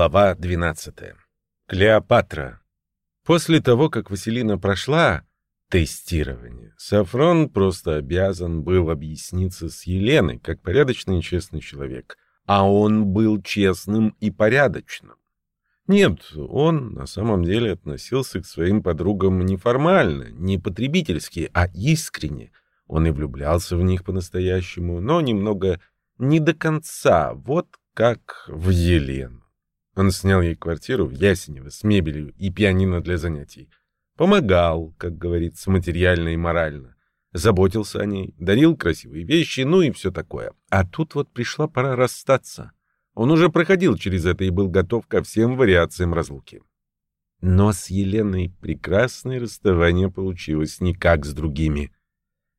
Глава 12. Клеопатра. После того, как Василина прошла тестирование, Сафрон просто обязан был объясниться с Еленой, как порядочный и честный человек. А он был честным и порядочным. Нет, он на самом деле относился к своим подругам не формально, не потребительски, а искренне. Он и влюблялся в них по-настоящему, но немного не до конца, вот как в Елену. Он снял ей квартиру в Ясенево с мебелью и пианино для занятий. Помогал, как говорится, материально и морально. Заботился о ней, дарил красивые вещи, ну и все такое. А тут вот пришла пора расстаться. Он уже проходил через это и был готов ко всем вариациям разлуки. Но с Еленой прекрасное расставание получилось не как с другими.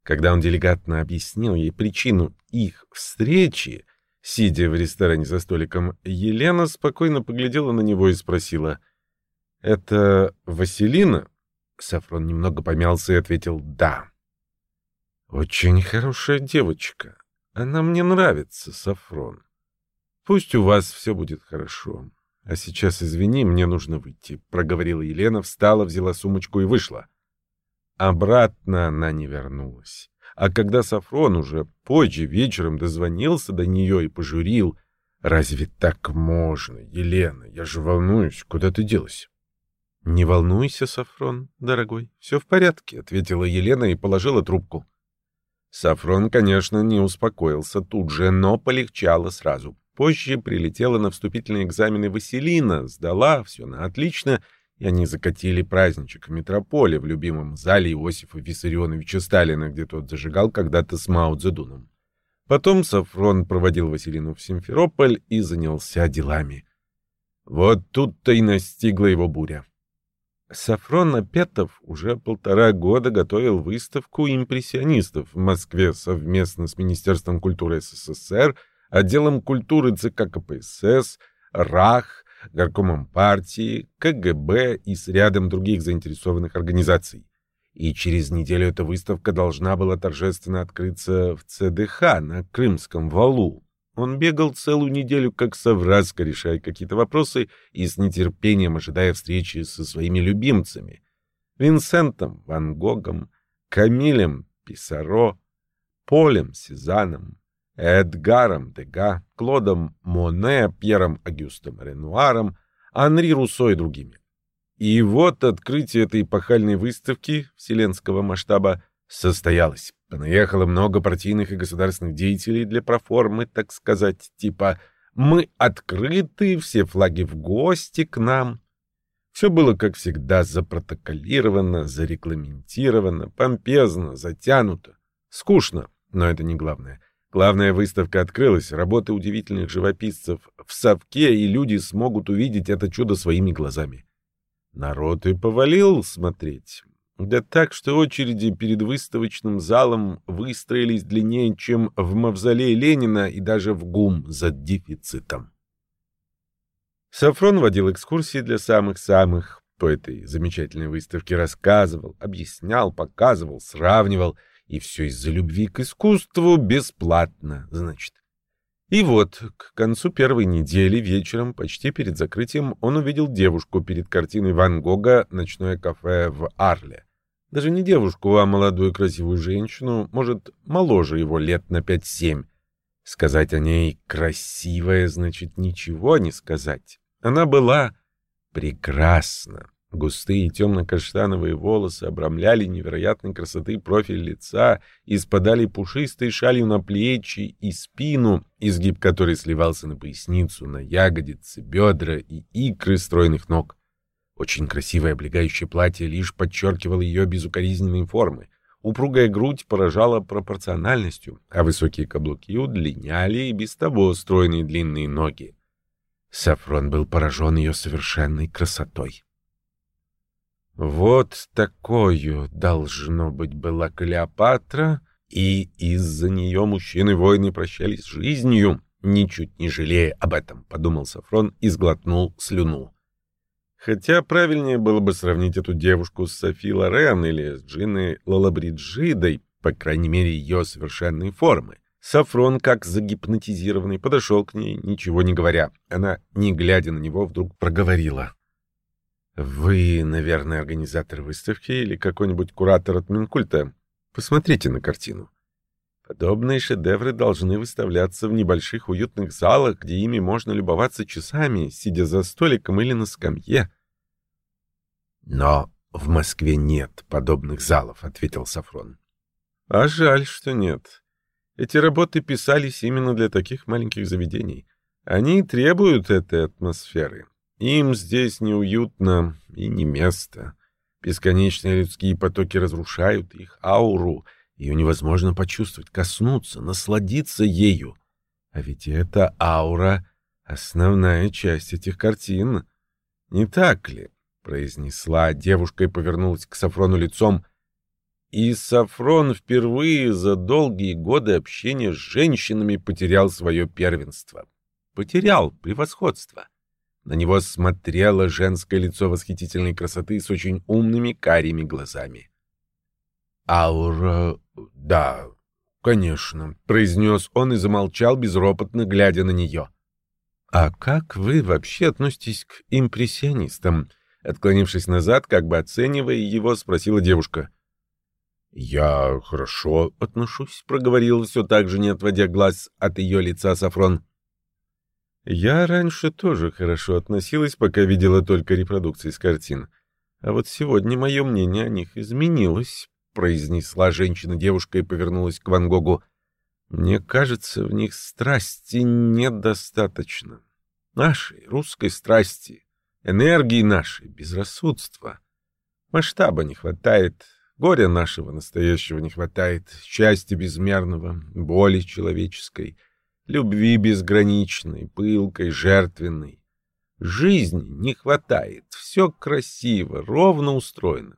Когда он делегатно объяснил ей причину их встречи, сидя в ресторане за столиком, Елена спокойно поглядела на него и спросила, «Это Василина?» Сафрон немного помялся и ответил «да». «Очень хорошая девочка. Она мне нравится, Сафрон. Пусть у вас все будет хорошо. А сейчас, извини, мне нужно выйти», — проговорила Елена, встала, взяла сумочку и вышла. Обратно она не вернулась. А когда Сафрон уже позже вечером дозвонился до нее и пожурил, «Разве так можно, Елена? Я же волнуюсь. Куда ты делась?» «Не волнуйся, Сафрон, дорогой. Все в порядке», — ответила Елена и положила трубку. Сафрон, конечно, не успокоился тут же, но полегчало сразу. Позже прилетела на вступительные экзамены Василина, сдала, все на отлично — и они закатили праздничек в метрополе в любимом зале Иосифа Виссарионовича Сталина, где тот зажигал когда-то с Мао Цзэдуном. Потом Сафрон проводил Василину в Симферополь и занялся делами. Вот тут-то и настигла его буря. Сафрон Апетов уже полтора года готовил выставку импрессионистов в Москве совместно с Министерством культуры СССР, отделом культуры ЦК КПСС, РАХ, горкомом партии, КГБ и с рядом других заинтересованных организаций. И через неделю эта выставка должна была торжественно открыться в ЦДХ на Крымском валу. Он бегал целую неделю как совраска, решая какие-то вопросы и с нетерпением ожидая встречи со своими любимцами. Винсентом Ван Гогом, Камилем Писаро, Полем Сезаном, Эдгаром Дега, Клодом Моне, Пьером Агюстом Ренуаром, Анри Руссо и другими. И вот открытие этой эпохальной выставки вселенского масштаба состоялось. Понаехало много партийных и государственных деятелей для проформы, так сказать, типа «Мы открыты, все флаги в гости к нам». Все было, как всегда, запротоколировано, зарегламентировано, помпезно, затянуто. Скучно, но это не главное — Главная выставка открылась, работы удивительных живописцев в совке, и люди смогут увидеть это чудо своими глазами. Народ и повалил смотреть. Да так, что очереди перед выставочным залом выстроились длиннее, чем в мавзолее Ленина и даже в ГУМ за дефицитом. Сафрон водил экскурсии для самых-самых. По этой замечательной выставке рассказывал, объяснял, показывал, сравнивал — и все из-за любви к искусству бесплатно, значит. И вот, к концу первой недели вечером, почти перед закрытием, он увидел девушку перед картиной Ван Гога «Ночное кафе в Арле». Даже не девушку, а молодую красивую женщину, может, моложе его лет на пять-семь. Сказать о ней «красивая» значит ничего не сказать. Она была прекрасна. Густые темно-каштановые волосы обрамляли невероятной красоты профиль лица и спадали пушистой шалью на плечи и спину, изгиб которой сливался на поясницу, на ягодицы, бедра и икры стройных ног. Очень красивое облегающее платье лишь подчеркивало ее безукоризненные формы. Упругая грудь поражала пропорциональностью, а высокие каблуки удлиняли и без того стройные длинные ноги. Сафрон был поражен ее совершенной красотой. Вот такою, должно быть, была Клеопатра, и из-за нее мужчины-воины прощались с жизнью, ничуть не жалея об этом, — подумал Сафрон и сглотнул слюну. Хотя правильнее было бы сравнить эту девушку с Софи Лорен или с Джиной Лалабриджидой, по крайней мере, ее совершенной формы. Сафрон, как загипнотизированный, подошел к ней, ничего не говоря. Она, не глядя на него, вдруг проговорила. «Вы, наверное, организатор выставки или какой-нибудь куратор от Минкульта. Посмотрите на картину. Подобные шедевры должны выставляться в небольших уютных залах, где ими можно любоваться часами, сидя за столиком или на скамье. Но в Москве нет подобных залов, ответил Сафрон. А жаль, что нет. Эти работы писались именно для таких маленьких заведений. Они требуют этой атмосферы. Им здесь неуютно и не место. Бесконечные людские потоки разрушают их ауру — ее невозможно почувствовать, коснуться, насладиться ею. А ведь это аура — основная часть этих картин. Не так ли? — произнесла девушка и повернулась к Сафрону лицом. И Сафрон впервые за долгие годы общения с женщинами потерял свое первенство. Потерял превосходство. На него смотрело женское лицо восхитительной красоты с очень умными карими глазами. «Аура «Да, конечно», — произнес он и замолчал, безропотно глядя на нее. «А как вы вообще относитесь к импрессионистам?» Отклонившись назад, как бы оценивая его, спросила девушка. «Я хорошо отношусь», — проговорил все так же, не отводя глаз от ее лица Сафрон. «Я раньше тоже хорошо относилась, пока видела только репродукции с картин. А вот сегодня мое мнение о них изменилось. — произнесла женщина-девушка и повернулась к Ван Гогу. «Мне кажется, в них страсти недостаточно. Нашей, русской страсти, энергии нашей, безрассудства. Масштаба не хватает, горя нашего настоящего не хватает, счастья безмерного, боли человеческой, любви безграничной, пылкой, жертвенной. Жизни не хватает, все красиво, ровно устроено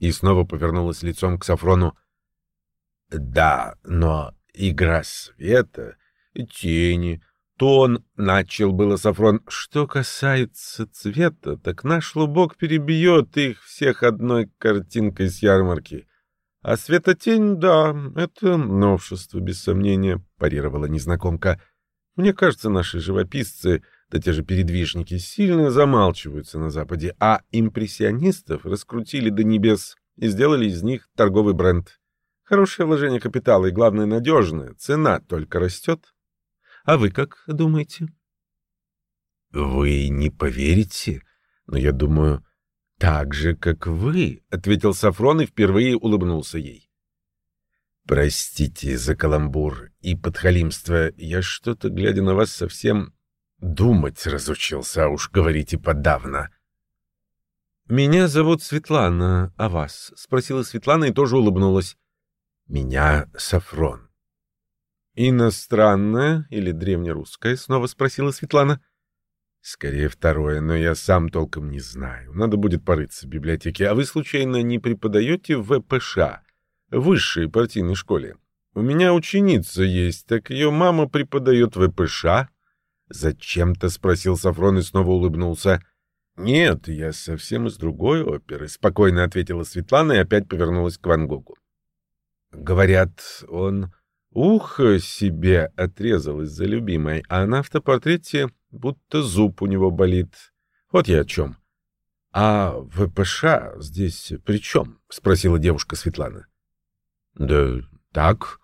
и снова повернулась лицом к Сафрону. «Да, но игра света, тени, тон...» — начал было Сафрон. «Что касается цвета, так наш лубок перебьет их всех одной картинкой с ярмарки. А светотень, да, это новшество, без сомнения», — парировала незнакомка. «Мне кажется, наши живописцы...» да те же передвижники сильно замалчиваются на Западе, а импрессионистов раскрутили до небес и сделали из них торговый бренд. Хорошее вложение капитала и, главное, надежное. Цена только растет. А вы как думаете? Вы не поверите, но я думаю, так же, как вы, — ответил Сафрон и впервые улыбнулся ей. Простите за каламбур и подхалимство. Я что-то, глядя на вас, совсем Думать разучился, а уж говорите подавно. «Меня зовут Светлана, а вас?» — спросила Светлана и тоже улыбнулась. «Меня Сафрон». «Иностранная или древнерусская?» — снова спросила Светлана. «Скорее второе, но я сам толком не знаю. Надо будет порыться в библиотеке. А вы, случайно, не преподаете в ВПШ, высшей партийной школе? У меня ученица есть, так ее мама преподает в ВПШ, Зачем-то спросил Сафрон и снова улыбнулся. «Нет, я совсем из другой оперы», — спокойно ответила Светлана и опять повернулась к Ван Гогу. «Говорят, он ухо себе отрезал из-за любимой, а на автопортрете будто зуб у него болит. Вот я о чем». «А ВПШ здесь при чем?» — спросила девушка Светлана. «Да так»,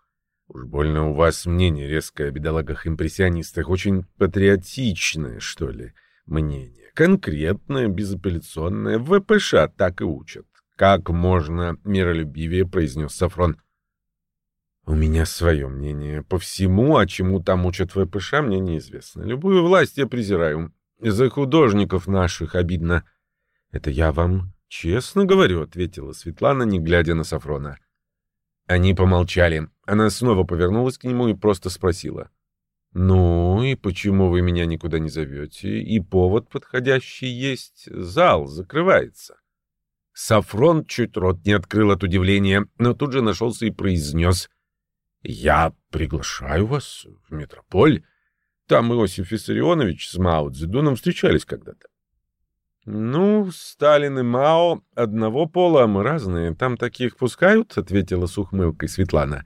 Уж больно у вас мнение резкое о бедолагах-импрессионистах, очень патриотичное, что ли, мнение. Конкретное, безапелляционное, ВПШ так и учат. Как можно миролюбивее, произнес Сафрон. У меня свое мнение. По всему, а чему там учат ВПШ, мне неизвестно. Любую власть я презираю. За художников наших обидно. Это я вам честно говорю, ответила Светлана, не глядя на Сафрона. Они помолчали. Она снова повернулась к нему и просто спросила. «Ну, и почему вы меня никуда не зовете? И повод подходящий есть. Зал закрывается». Сафрон чуть рот не открыл от удивления, но тут же нашелся и произнес. «Я приглашаю вас в метрополь. Там Иосиф Виссарионович с Мао Цзэдуном встречались когда-то. «Ну, Сталин и Мао одного пола, а мы разные. Там таких пускают?» — ответила с ухмылкой Светлана.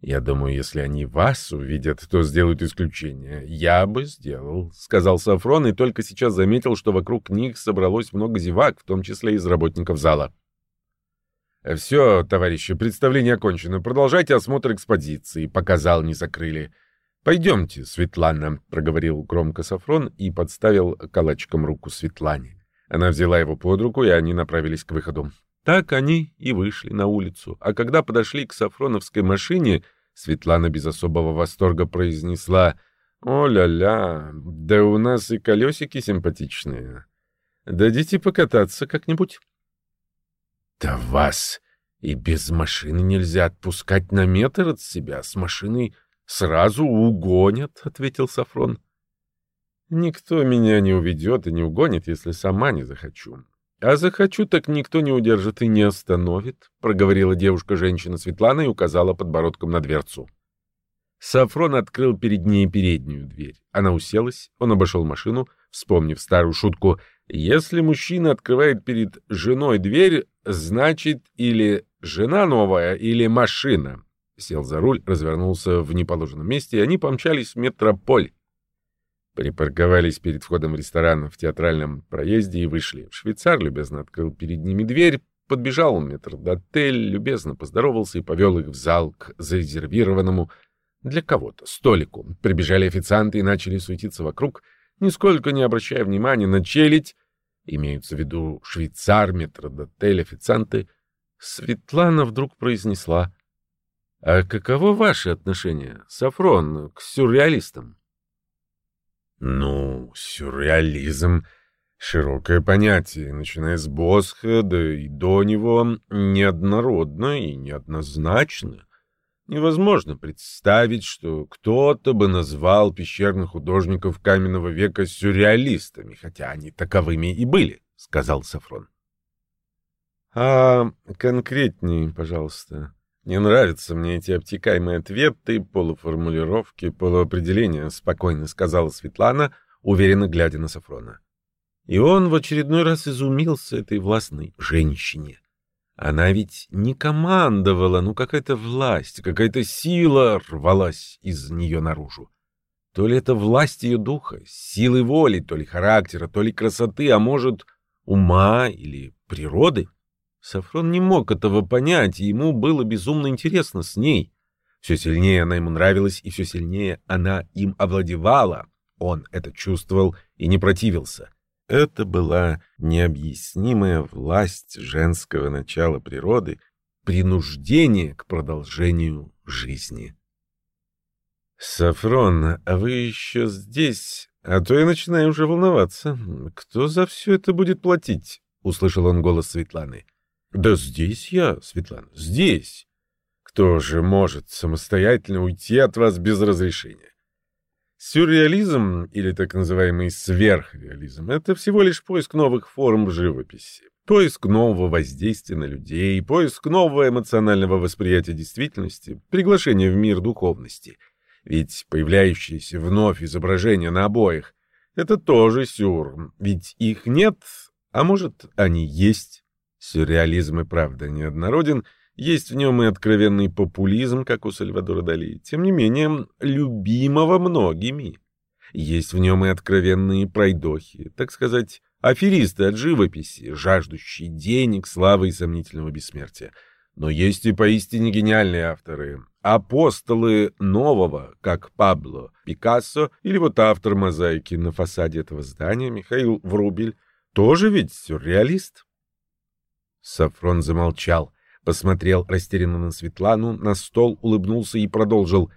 Я думаю, если они вас увидят, то сделают исключение. Я бы сделал, сказал Сафрон и только сейчас заметил, что вокруг них собралось много зевак, в том числе из работников зала. Все, товарищи, представление окончено. Продолжайте осмотр экспозиции, пока зал не закрыли. Пойдемте, Светлана, проговорил громко Сафрон и подставил калачиком руку Светлане. Она взяла его под руку, и они направились к выходу. Так они и вышли на улицу. А когда подошли к Сафроновской машине, Светлана без особого восторга произнесла «О-ля-ля, да у нас и колесики симпатичные. Дадите покататься как-нибудь?» «Да вас и без машины нельзя отпускать на метр от себя. С машиной сразу угонят», — ответил Сафрон. «Никто меня не уведет и не угонит, если сама не захочу. «А захочу, так никто не удержит и не остановит», — проговорила девушка-женщина Светлана и указала подбородком на дверцу. Сафрон открыл перед ней переднюю дверь. Она уселась, он обошел машину, вспомнив старую шутку «Если мужчина открывает перед женой дверь, значит или жена новая, или машина». Сел за руль, развернулся в неположенном месте, и они помчались в метрополь. Припарковались перед входом в ресторан в театральном проезде и вышли. Швейцар любезно открыл перед ними дверь, подбежал метр до отель, любезно поздоровался и повел их в зал к зарезервированному для кого-то столику. Прибежали официанты и начали суетиться вокруг, нисколько не обращая внимания на челядь. Имеются в виду швейцар, метрдотель, официанты. Светлана вдруг произнесла. — А каково ваше отношение, Сафрон, к сюрреалистам? Ну, сюрреализм — широкое понятие, начиная с Босха, да и до него неоднородно и неоднозначно. Невозможно представить, что кто-то бы назвал пещерных художников каменного века сюрреалистами, хотя они таковыми и были, — сказал Сафрон. — А конкретней, пожалуйста, не нравятся мне эти обтекаемые ответы, полуформулировки, полуопределения, спокойно сказала Светлана, уверенно глядя на Сафрона. И он в очередной раз изумился этой властной женщине. Она ведь не командовала, ну какая-то власть, какая-то сила рвалась из нее наружу. То ли это власть ее духа, силы воли, то ли характера, то ли красоты, а может, ума или природы. Сафрон не мог этого понять, и ему было безумно интересно с ней. Все сильнее она ему нравилась, и все сильнее она им овладевала. Он это чувствовал и не противился. Это была необъяснимая власть женского начала природы, принуждение к продолжению жизни. «Сафрон, а вы еще здесь? А то я начинаю уже волноваться. Кто за все это будет платить?» — услышал он голос Светланы. Да здесь я, Светлана, здесь. Кто же может самостоятельно уйти от вас без разрешения? Сюрреализм, или так называемый сверхреализм, это всего лишь поиск новых форм живописи, поиск нового воздействия на людей, поиск нового эмоционального восприятия действительности, приглашение в мир духовности. Ведь появляющиеся вновь изображения на обоих — это тоже сюр, ведь их нет, а может, они есть. Сюрреализм и правда неоднороден, есть в нем и откровенный популизм, как у Сальвадора Дали, тем не менее, любимого многими. Есть в нем и откровенные пройдохи, так сказать, аферисты от живописи, жаждущие денег, славы и сомнительного бессмертия. Но есть и поистине гениальные авторы, апостолы нового, как Пабло Пикассо или вот автор мозаики на фасаде этого здания Михаил Врубель, тоже ведь сюрреалист. Сафрон замолчал, посмотрел растерянно на Светлану, на стол улыбнулся и продолжил.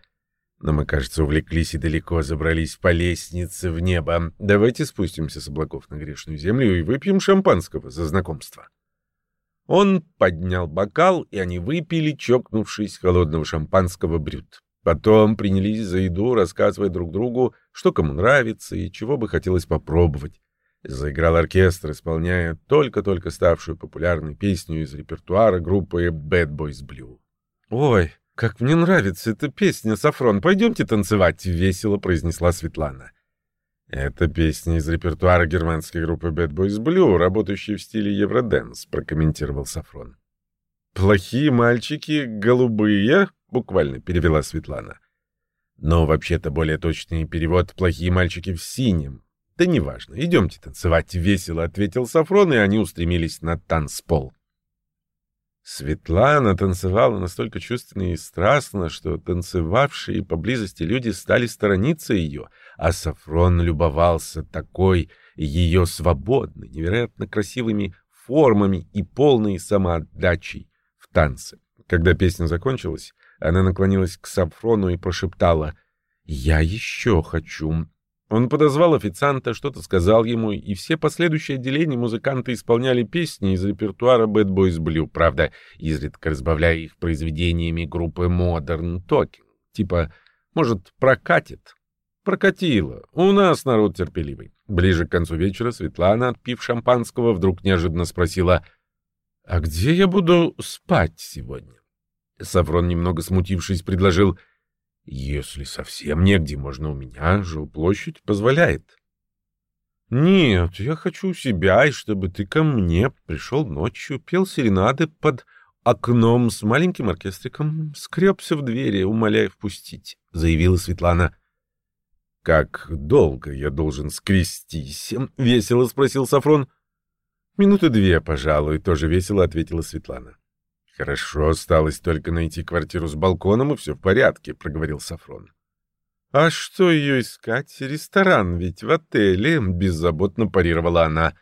Но мы, кажется, увлеклись и далеко забрались по лестнице в небо. Давайте спустимся с облаков на грешную землю и выпьем шампанского за знакомство. Он поднял бокал, и они выпили, чокнувшись холодного шампанского брют. Потом принялись за еду, рассказывая друг другу, что кому нравится и чего бы хотелось попробовать. Заиграл оркестр, исполняя только-только ставшую популярной песню из репертуара группы Bad Boys Blue. «Ой, как мне нравится эта песня, Сафрон, пойдемте танцевать!» — весело произнесла Светлана. «Это песня из репертуара германской группы Bad Boys Blue, работающей в стиле евроденс», — прокомментировал Сафрон. «Плохие мальчики, голубые?» — буквально перевела Светлана. Но вообще-то более точный перевод «плохие мальчики в синем». Да неважно, идемте танцевать весело, ответил Сафрон, и они устремились на танцпол. Светлана танцевала настолько чувственно и страстно, что танцевавшие поблизости люди стали сторониться ее, а Сафрон любовался такой ее свободной, невероятно красивыми формами и полной самоотдачей в танце. Когда песня закончилась, она наклонилась к Сафрону и прошептала «Я еще хочу». Он подозвал официанта, что-то сказал ему, и все последующие отделения музыканты исполняли песни из репертуара Bad Boys Blue, правда, изредка разбавляя их произведениями группы Modern Talking. Типа, может, прокатит? Прокатило. У нас народ терпеливый. Ближе к концу вечера Светлана, отпив шампанского, вдруг неожиданно спросила, «А где я буду спать сегодня?» Сафрон, немного смутившись, предложил, «Если совсем негде, можно у меня, жилплощадь позволяет». «Нет, я хочу у себя, и чтобы ты ко мне пришел ночью, пел серенады под окном с маленьким оркестриком, скребся в двери, умоляя впустить», — заявила Светлана. «Как долго я должен скрестись?» — весело спросил Сафрон. «Минуты две, пожалуй», — тоже весело ответила Светлана. «Хорошо, осталось только найти квартиру с балконом, и все в порядке», — проговорил Сафрон. «А что ее искать? Ресторан ведь в отеле», — беззаботно парировала она.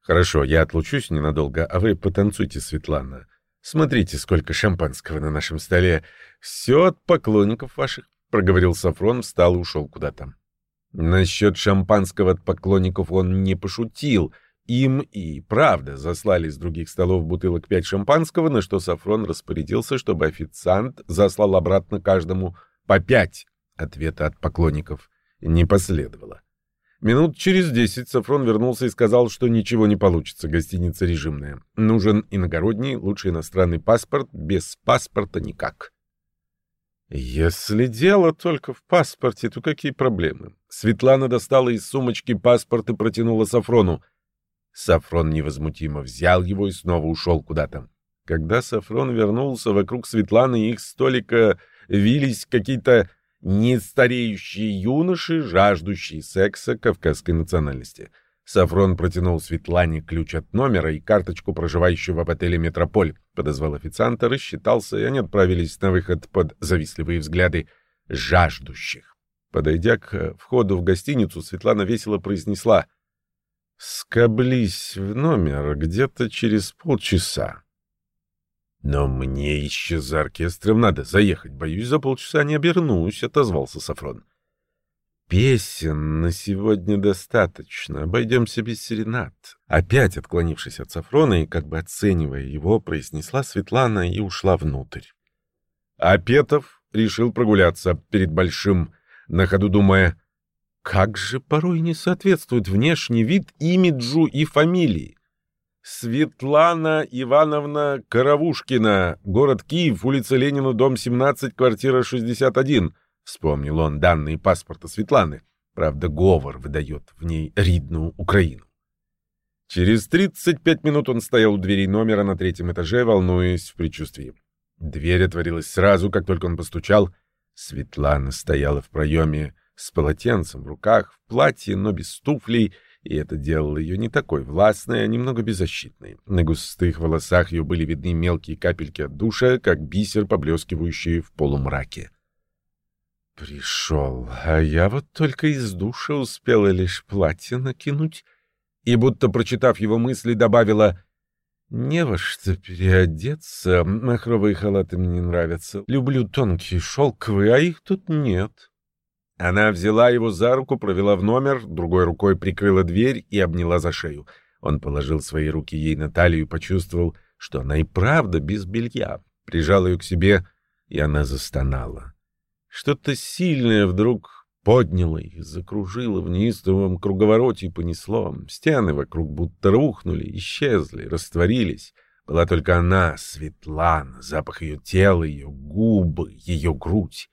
«Хорошо, я отлучусь ненадолго, а вы потанцуйте, Светлана. Смотрите, сколько шампанского на нашем столе. Все от поклонников ваших», — проговорил Сафрон, встал и ушел куда-то. Насчет шампанского от поклонников он не пошутил. Им и правда заслали с других столов бутылок пять шампанского, на что Сафрон распорядился, чтобы официант заслал обратно каждому по пять. Ответа от поклонников не последовало. Минут через десять Сафрон вернулся и сказал, что ничего не получится, гостиница режимная. Нужен иногородний, лучше иностранный паспорт, без паспорта никак. Если дело только в паспорте, то какие проблемы? Светлана достала из сумочки паспорт и протянула Сафрону. Сафрон невозмутимо взял его и снова ушел куда-то. Когда Сафрон вернулся, вокруг Светланы их столика вились какие-то нестареющие юноши, жаждущие секса кавказской национальности — Сафрон протянул Светлане ключ от номера и карточку проживающего в отеле «Метрополь». Подозвал официанта, рассчитался, и они отправились на выход под завистливые взгляды жаждущих. Подойдя к входу в гостиницу, Светлана весело произнесла «Скоблись в номер где-то через полчаса». «Но мне еще за оркестром надо заехать. Боюсь, за полчаса не обернусь», — отозвался Сафрон. Песен на сегодня достаточно, обойдемся без серенад. Опять отклонившись от Сафрона и как бы оценивая его, произнесла Светлана и ушла внутрь. А Петов решил прогуляться перед Большим, на ходу думая, как же порой не соответствует внешний вид имиджу и фамилии. Светлана Ивановна Каравушкина, город Киев, улица Ленина, дом 17, квартира 61, Вспомнил он данные паспорта Светланы. Правда, говор выдает в ней ридную Украину. Через 35 минут он стоял у дверей номера на третьем этаже, волнуясь в предчувствии. Дверь отворилась сразу, как только он постучал. Светлана стояла в проеме с полотенцем в руках, в платье, но без туфлей, и это делало ее не такой властной, а немного беззащитной. На густых волосах ее были видны мелкие капельки от душа, как бисер, поблескивающий в полумраке. Пришел, а я вот только из душа успела лишь платье накинуть, и, будто прочитав его мысли, добавила «Не во что переодеться, махровые халаты мне не нравятся, люблю тонкие шелковые, а их тут нет». Она взяла его за руку, провела в номер, другой рукой прикрыла дверь и обняла за шею. Он положил свои руки ей на талию и почувствовал, что она и правда без белья. Прижал ее к себе, и она застонала. Что-то сильное вдруг подняло их, закружило в неистовом круговороте и понесло. Стены вокруг будто рухнули, исчезли, растворились. Была только она, Светлана, запах ее тела, ее губы, ее грудь.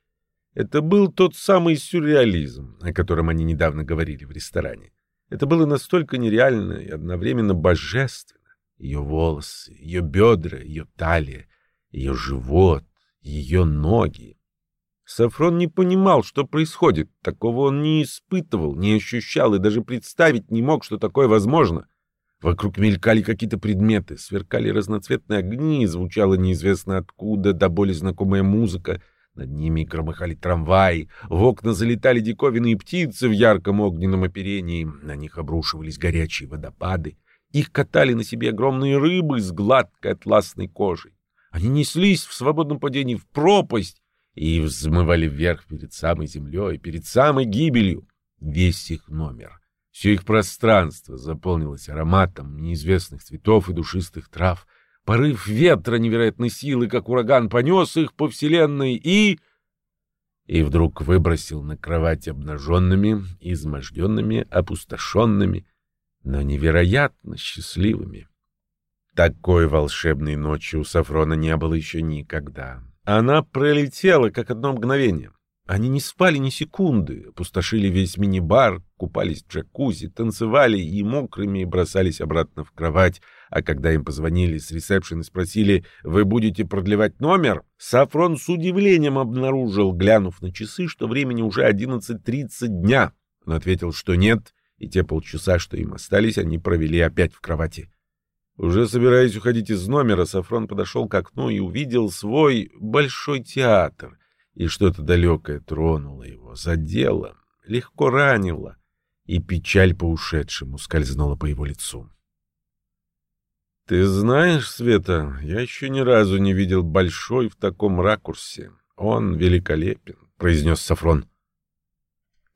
Это был тот самый сюрреализм, о котором они недавно говорили в ресторане. Это было настолько нереально и одновременно божественно. Ее волосы, ее бедра, ее талия, ее живот, ее ноги. Сафрон не понимал, что происходит. Такого он не испытывал, не ощущал и даже представить не мог, что такое возможно. Вокруг мелькали какие-то предметы, сверкали разноцветные огни, звучала неизвестно откуда до боли знакомая музыка. Над ними громыхали трамваи, в окна залетали диковинные птицы в ярком огненном оперении, на них обрушивались горячие водопады. Их катали на себе огромные рыбы с гладкой атласной кожей. Они неслись в свободном падении в пропасть, и взмывали вверх перед самой землей, перед самой гибелью. Весь их номер, все их пространство заполнилось ароматом неизвестных цветов и душистых трав. Порыв ветра невероятной силы, как ураган, понес их по вселенной и... И вдруг выбросил на кровать обнаженными, изможденными, опустошенными, но невероятно счастливыми. Такой волшебной ночи у Сафрона не было еще никогда. Она пролетела, как одно мгновение. Они не спали ни секунды, опустошили весь мини-бар, купались в джакузи, танцевали и мокрыми бросались обратно в кровать. А когда им позвонили с ресепшн и спросили, вы будете продлевать номер, Сафрон с удивлением обнаружил, глянув на часы, что времени уже 11.30 дня. Он ответил, что нет, и те полчаса, что им остались, они провели опять в кровати. Уже собираясь уходить из номера, Сафрон подошел к окну и увидел свой большой театр, и что-то далекое тронуло его, задело, легко ранило, и печаль по ушедшему скользнула по его лицу. «Ты знаешь, Света, я еще ни разу не видел большой в таком ракурсе. Он великолепен», — произнес Сафрон.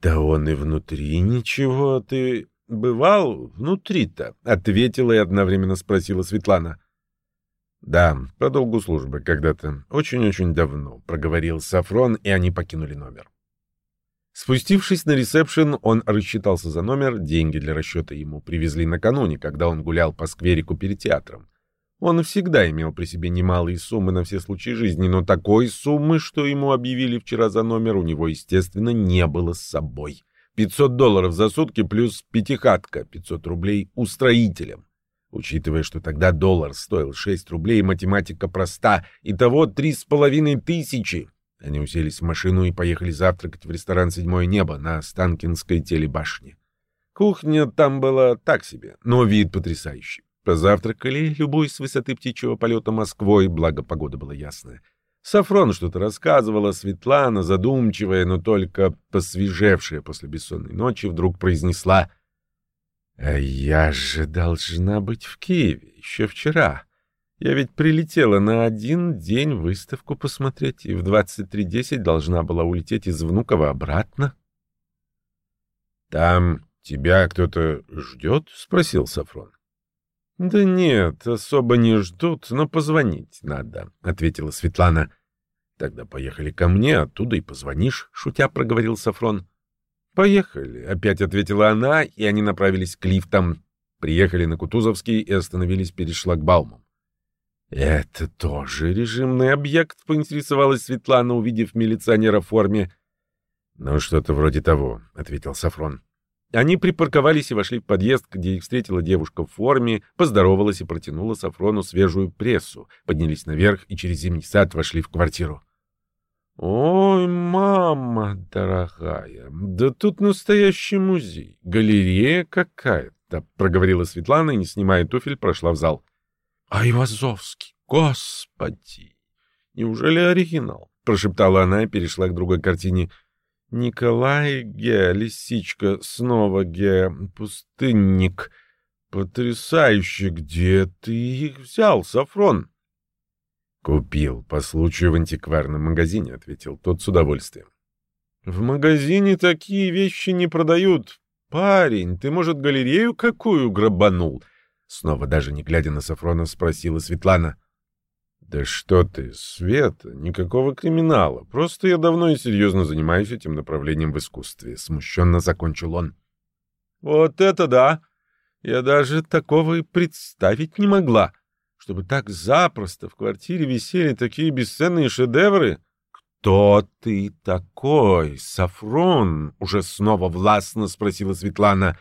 «Да он и внутри ничего, ты бывал внутри-то?» — ответила и одновременно спросила Светлана. «Да, по долгу службы когда-то. Очень-очень давно», — проговорил Сафрон, и они покинули номер. Спустившись на ресепшн, он рассчитался за номер, деньги для расчета ему привезли накануне, когда он гулял по скверику перед театром. Он всегда имел при себе немалые суммы на все случаи жизни, но такой суммы, что ему объявили вчера за номер, у него, естественно, не было с собой. 500 долларов за сутки плюс пятихатка, 500 рублей устроителям. Учитывая, что тогда доллар стоил 6 рублей, математика проста, итого три с половиной тысячи. Они уселись в машину и поехали завтракать в ресторан «Седьмое небо» на Станкинской телебашне. Кухня там была так себе, но вид потрясающий. Позавтракали, любуясь с высоты птичьего полета Москвой, благо погода была ясная. Сафрон что-то рассказывала, Светлана, задумчивая, но только посвежевшая после бессонной ночи, вдруг произнесла «А я же должна быть в Киеве еще вчера. Я ведь прилетела на один день выставку посмотреть, и в 23.10 должна была улететь из Внуково обратно». «Там тебя кто-то ждет?» — спросил Сафрон. «Да нет, особо не ждут, но позвонить надо», — ответила Светлана. Тогда поехали ко мне, оттуда и позвонишь, шутя проговорил Сафрон. Поехали, опять ответила она, и они направились к лифтам. Приехали на Кутузовский и остановились перед шлагбаумом. «Это тоже режимный объект?» — поинтересовалась Светлана, увидев милиционера в форме. «Ну, что-то вроде того», — ответил Сафрон. Они припарковались и вошли в подъезд, где их встретила девушка в форме, поздоровалась и протянула Сафрону свежую прессу. Поднялись наверх и через зимний сад вошли в квартиру. «Ой, мама дорогая, да тут настоящий музей, галерея какая-то», — проговорила Светлана и, не снимая туфель, прошла в зал. «Айвазовский, господи! Неужели оригинал?» — прошептала она и перешла к другой картине. «Николай Ге, лисичка, снова Ге, пустынник. Потрясающе! Где ты их взял, Сафрон?» «Купил по случаю в антикварном магазине», — ответил тот с удовольствием. «В магазине такие вещи не продают. Парень, ты, может, галерею какую грабанул?» Снова даже не глядя на Сафрона спросила Светлана. «Да что ты, Света, никакого криминала. Просто я давно и серьезно занимаюсь этим направлением в искусстве», — смущенно закончил он. «Вот это да! Я даже такого и представить не могла чтобы так запросто в квартире висели такие бесценные шедевры? «Кто ты такой, Сафрон?» — уже снова властно спросила Светлана.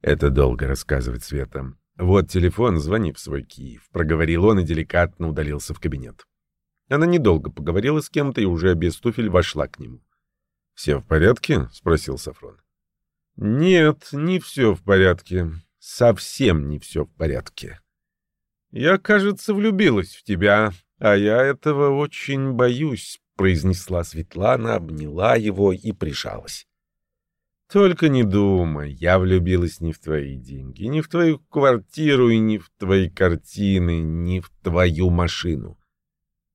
«Это долго рассказывать, Света. Вот телефон, звони в свой Киев», — проговорил он и деликатно удалился в кабинет. Она недолго поговорила с кем-то и уже без туфель вошла к нему. — Все в порядке? — спросил Сафрон. — Нет, не все в порядке. Совсем не все в порядке. Я, кажется, влюбилась в тебя, а я этого очень боюсь, — произнесла Светлана, обняла его и прижалась. Только не думай, я влюбилась не в твои деньги, не в твою квартиру и не в твои картины, не в твою машину.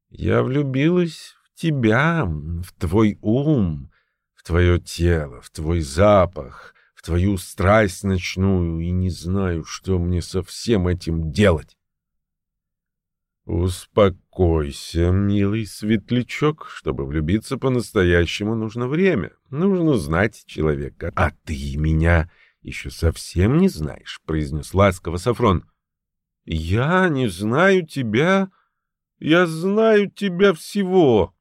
Я влюбилась в тебя, в твой ум, в твое тело, в твой запах, в твою страсть ночную, и не знаю, что мне со всем этим делать. Успокойся, милый светлячок. Чтобы влюбиться по-настоящему, нужно время. Нужно знать человека. А ты меня еще совсем не знаешь, — произнес ласково Сафрон. Я не знаю тебя. Я знаю тебя всего.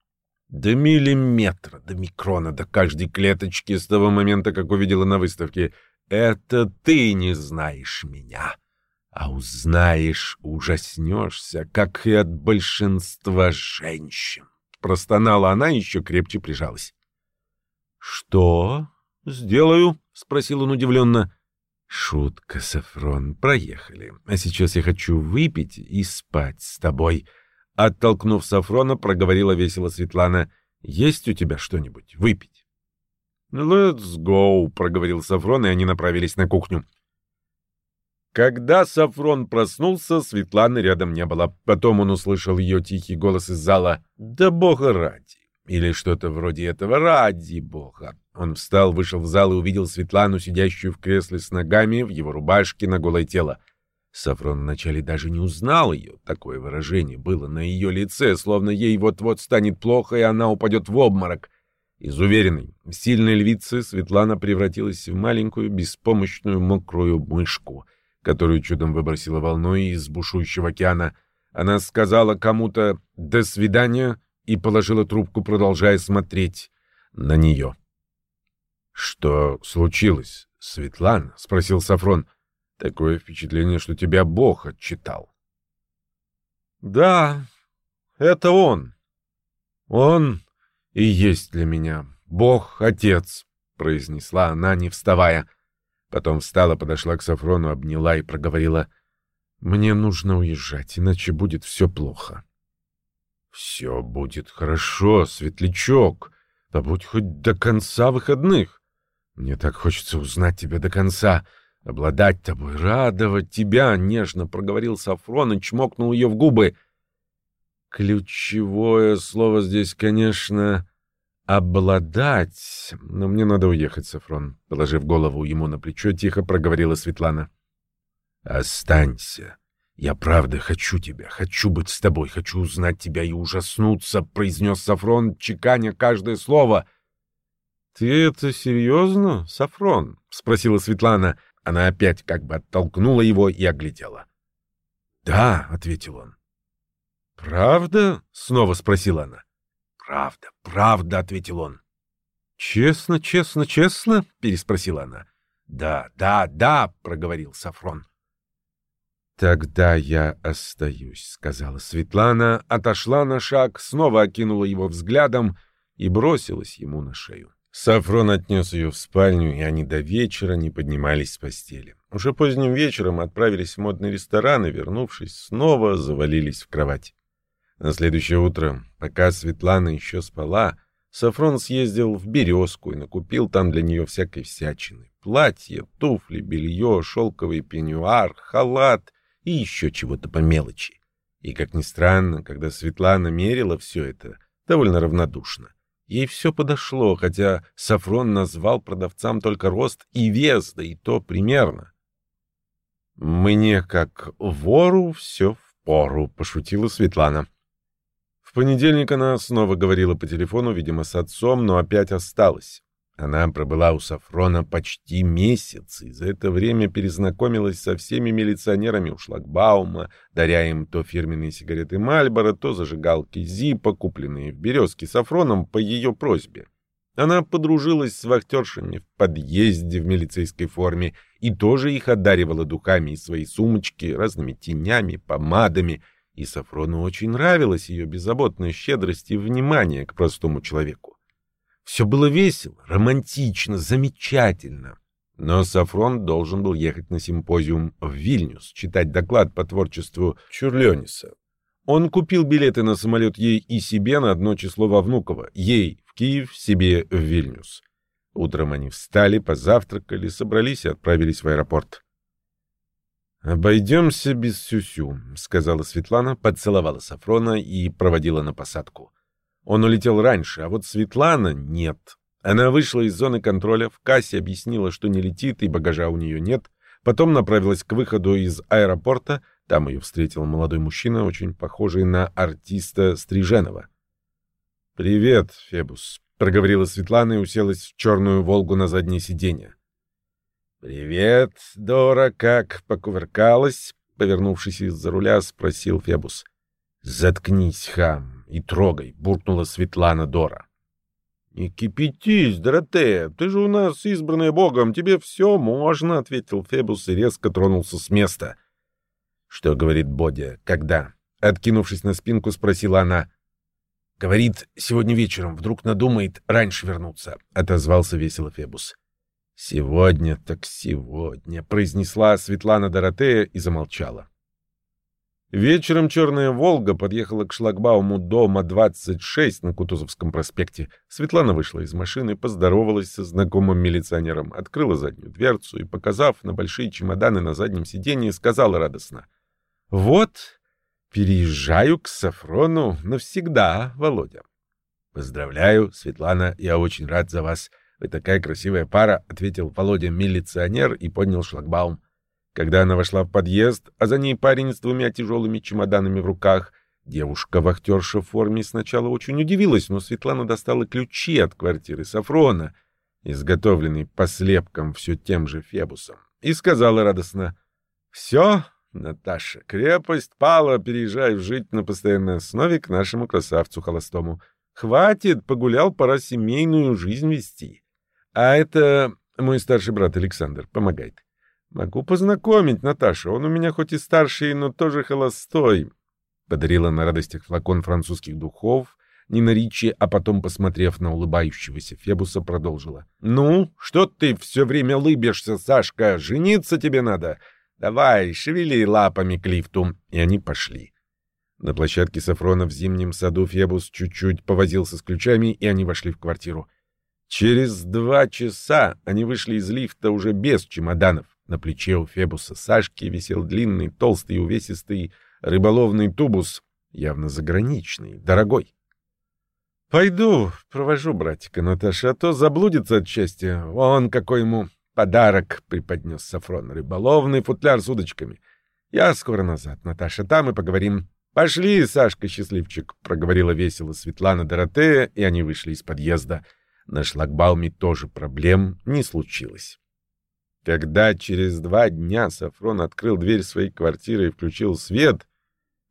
До миллиметра, до микрона, до каждой клеточки с того момента, как увидела на выставке. Это ты не знаешь меня. А узнаешь, ужаснешься, как и от большинства женщин. Простонала она и еще крепче прижалась. — Что? Сделаю? — спросил он удивленно. — Шутка, Сафрон, проехали. А сейчас я хочу выпить и спать с тобой. Оттолкнув Сафрона, проговорила весело Светлана. — Есть у тебя что-нибудь выпить? — Let's go, — проговорил Сафрон, и они направились на кухню. Когда Сафрон проснулся, Светланы рядом не было. Потом он услышал ее тихий голос из зала «Да бога ради!» или что-то вроде этого «Ради бога!». Он встал, вышел в зал и увидел Светлану, сидящую в кресле с ногами, в его рубашке на голое тело. Сафрон вначале даже не узнал ее. Такое выражение было на ее лице, словно ей вот-вот станет плохо, и она упадет в обморок. Из уверенной, сильной львицы Светлана превратилась в маленькую, беспомощную, мокрую мышку — которую чудом выбросила волной из бушующего океана. Она сказала кому-то «до свидания» и положила трубку, продолжая смотреть на нее. «Что случилось, Светлана?» — спросил Сафрон. «Такое впечатление, что тебя Бог отчитал». «Да, это он. Он и есть для меня Бог-Отец», — произнесла она, не вставая. Потом встала, подошла к Сафрону, обняла и проговорила. «Мне нужно уезжать, иначе будет все плохо». «Все будет хорошо, светлячок. Побудь хоть до конца выходных. Мне так хочется узнать тебя до конца, обладать тобой, радовать тебя», — нежно проговорил Сафрон и чмокнул ее в губы. «Ключевое слово здесь, конечно, «Обладать... Но мне надо уехать, Сафрон», — положив голову ему на плечо, тихо проговорила Светлана. «Останься. Я правда хочу тебя, хочу быть с тобой, хочу узнать тебя и ужаснуться», — произнес Сафрон, чеканя каждое слово. «Ты это серьезно, Сафрон?» — спросила Светлана. Она опять как бы оттолкнула его и оглядела. «Да», — ответил он. «Правда?» — снова спросила она. «Правда, правда», — ответил он. «Честно, честно, честно?» — переспросила она. «Да, да, да», — проговорил Сафрон. «Тогда я остаюсь», — сказала Светлана, отошла на шаг, снова окинула его взглядом и бросилась ему на шею. Сафрон отнес ее в спальню, и они до вечера не поднимались с постели. Уже поздним вечером отправились в модный ресторан и, вернувшись, снова завалились в кровать. На следующее утро, пока Светлана еще спала, Сафрон съездил в «Березку» и накупил там для нее всякой всячины. Платье, туфли, белье, шелковый пеньюар, халат и еще чего-то по мелочи. И, как ни странно, когда Светлана мерила все это, довольно равнодушно. Ей все подошло, хотя Сафрон назвал продавцам только рост и вес, да и то примерно. «Мне, как вору, все в пору», — пошутила Светлана понедельник она снова говорила по телефону, видимо, с отцом, но опять осталась. Она пробыла у Сафрона почти месяц, и за это время перезнакомилась со всеми милиционерами у шлагбаума, даря им то фирменные сигареты Мальборо, то зажигалки Зипа, купленные в «Березке» Сафроном по ее просьбе. Она подружилась с вахтершами в подъезде в милицейской форме и тоже их одаривала духами из своей сумочки, разными тенями, помадами — и Сафрону очень нравилась ее беззаботная щедрость и внимание к простому человеку. Все было весело, романтично, замечательно. Но Сафрон должен был ехать на симпозиум в Вильнюс, читать доклад по творчеству Чурлениса. Он купил билеты на самолет ей и себе на одно число во Внуково, ей в Киев, себе в Вильнюс. Утром они встали, позавтракали, собрались и отправились в аэропорт. «Обойдемся без сюсю», — сказала Светлана, поцеловала Сафрона и проводила на посадку. Он улетел раньше, а вот Светлана нет. Она вышла из зоны контроля, в кассе объяснила, что не летит и багажа у нее нет, потом направилась к выходу из аэропорта, там ее встретил молодой мужчина, очень похожий на артиста Стриженова. «Привет, Фебус», — проговорила Светлана и уселась в черную «Волгу» на заднее сиденье. «Привет, Дора, как покувыркалась?» Повернувшись из-за руля, спросил Фебус. «Заткнись, хам, и трогай», — буркнула Светлана Дора. «Не кипятись, Доротея, ты же у нас избранная Богом, тебе все можно», — ответил Фебус и резко тронулся с места. «Что говорит Бодя? Когда?» Откинувшись на спинку, спросила она. «Говорит, сегодня вечером, вдруг надумает раньше вернуться», — отозвался весело Фебус. «Сегодня так сегодня», — произнесла Светлана Доротея и замолчала. Вечером «Черная Волга» подъехала к шлагбауму дома 26 на Кутузовском проспекте. Светлана вышла из машины, поздоровалась со знакомым милиционером, открыла заднюю дверцу и, показав на большие чемоданы на заднем сиденье, сказала радостно. «Вот, переезжаю к Сафрону навсегда, Володя». «Поздравляю, Светлана, я очень рад за вас». «Вы такая красивая пара», — ответил Володя милиционер и поднял шлагбаум. Когда она вошла в подъезд, а за ней парень с двумя тяжелыми чемоданами в руках, девушка-вахтерша в форме сначала очень удивилась, но Светлана достала ключи от квартиры Сафрона, изготовленный по слепкам все тем же Фебусом, и сказала радостно «Все, Наташа, крепость пала, переезжай жить на постоянной основе к нашему красавцу холостому. Хватит, погулял, пора семейную жизнь вести». А это мой старший брат Александр, помогает. Могу познакомить Наташу. Он у меня хоть и старший, но тоже холостой. Подарила на радостях флакон французских духов Нина Ричи, а потом, посмотрев на улыбающегося Фебуса, продолжила. «Ну, что ты все время лыбишься, Сашка? Жениться тебе надо. Давай, шевели лапами к лифту». И они пошли. На площадке Сафрона в зимнем саду Фебус чуть-чуть повозился с ключами, и они вошли в квартиру. Через два часа они вышли из лифта уже без чемоданов. На плече у Фебуса Сашки висел длинный, толстый, увесистый рыболовный тубус, явно заграничный, дорогой. «Пойду, провожу братика Наташа, а то заблудится от счастья. Вон какой ему подарок преподнес Сафрон, рыболовный футляр с удочками. Я скоро назад, Наташа, там и поговорим. Пошли, Сашка, счастливчик», — проговорила весело Светлана Доротея, и они вышли из подъезда — на шлагбауме тоже проблем не случилось. Когда через два дня Сафрон открыл дверь своей квартиры и включил свет,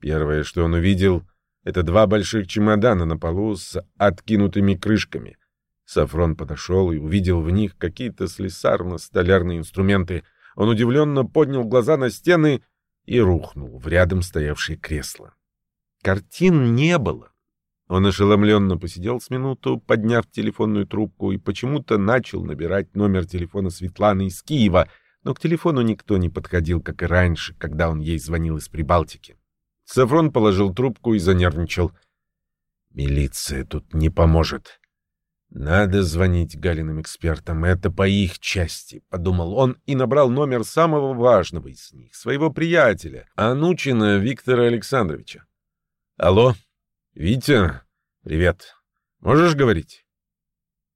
первое, что он увидел, это два больших чемодана на полу с откинутыми крышками. Сафрон подошел и увидел в них какие-то слесарно-столярные инструменты. Он удивленно поднял глаза на стены и рухнул в рядом стоявшее кресло. Картин не было. Он ошеломленно посидел с минуту, подняв телефонную трубку, и почему-то начал набирать номер телефона Светланы из Киева, но к телефону никто не подходил, как и раньше, когда он ей звонил из Прибалтики. Сафрон положил трубку и занервничал. «Милиция тут не поможет. Надо звонить Галиным экспертам, это по их части», — подумал он и набрал номер самого важного из них, своего приятеля, Анучина Виктора Александровича. «Алло?» «Витя, привет. Можешь говорить?»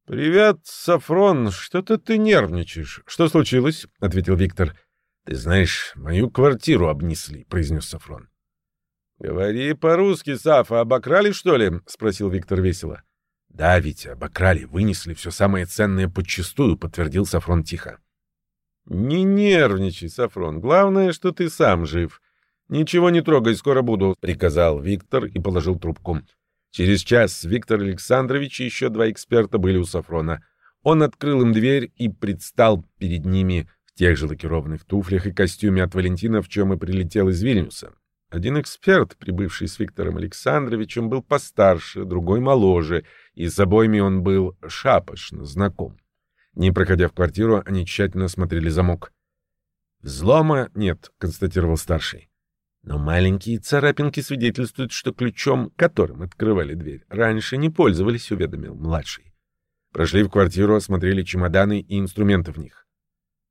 «Привет, Сафрон. Что-то ты нервничаешь. Что случилось?» — ответил Виктор. «Ты знаешь, мою квартиру обнесли», — произнес Сафрон. «Говори по-русски, Сафа. Обокрали, что ли?» — спросил Виктор весело. «Да, Витя, обокрали, вынесли все самое ценное подчистую», — подтвердил Сафрон тихо. «Не нервничай, Сафрон. Главное, что ты сам жив. «Ничего не трогай, скоро буду», — приказал Виктор и положил трубку. Через час Виктор Александрович и еще два эксперта были у Сафрона. Он открыл им дверь и предстал перед ними в тех же лакированных туфлях и костюме от Валентина, в чем и прилетел из Вильнюса. Один эксперт, прибывший с Виктором Александровичем, был постарше, другой моложе, и с обоими он был шапошно знаком. Не проходя в квартиру, они тщательно осмотрели замок. «Взлома нет», — констатировал старший. Но маленькие царапинки свидетельствуют, что ключом, которым открывали дверь, раньше не пользовались, уведомил младший. Прошли в квартиру, осмотрели чемоданы и инструменты в них.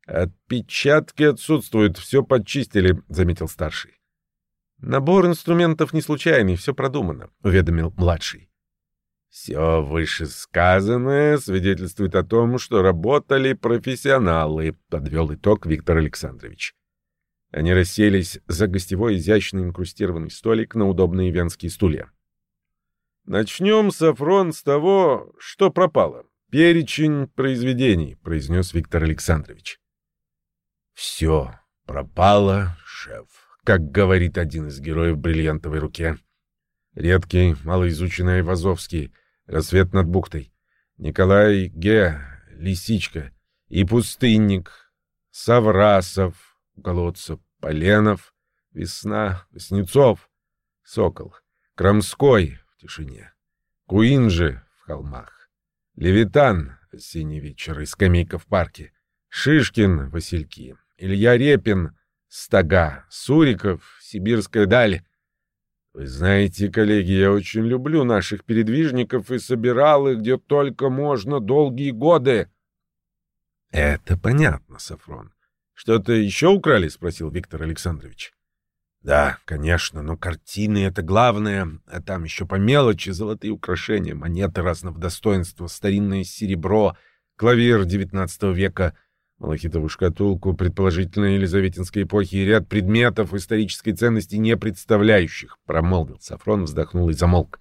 «Отпечатки отсутствуют, все подчистили», — заметил старший. «Набор инструментов не случайный, все продумано», — уведомил младший. Все вышесказанное свидетельствует о том, что работали профессионалы, подвел итог Виктор Александрович. Они расселись за гостевой изящно инкрустированный столик на удобные венские стулья. «Начнем, Сафрон, с того, что пропало. Перечень произведений», — произнес Виктор Александрович. «Все пропало, шеф», как говорит один из героев в бриллиантовой руке. Редкий, малоизученный Айвазовский, «Рассвет над бухтой», Николай Ге, «Лисичка» и «Пустынник», Саврасов, колодца Поленов, Весна, Веснецов, Сокол, Крамской в тишине, Куинджи в холмах, Левитан, осенний вечер и скамейка в парке, Шишкин, Васильки, Илья Репин, Стога, Суриков, Сибирская даль, вы знаете, коллеги, я очень люблю наших передвижников и собирал их где только можно долгие годы. — Это понятно, Сафрон. — Что-то еще украли? — спросил Виктор Александрович. — Да, конечно, но картины — это главное, а там еще по мелочи золотые украшения, монеты разного достоинства, старинное серебро, клавир XIX века — Малахитовую шкатулку, предположительно Елизаветинской эпохи, и ряд предметов исторической ценности не представляющих, промолвил Сафрон, вздохнул и замолк.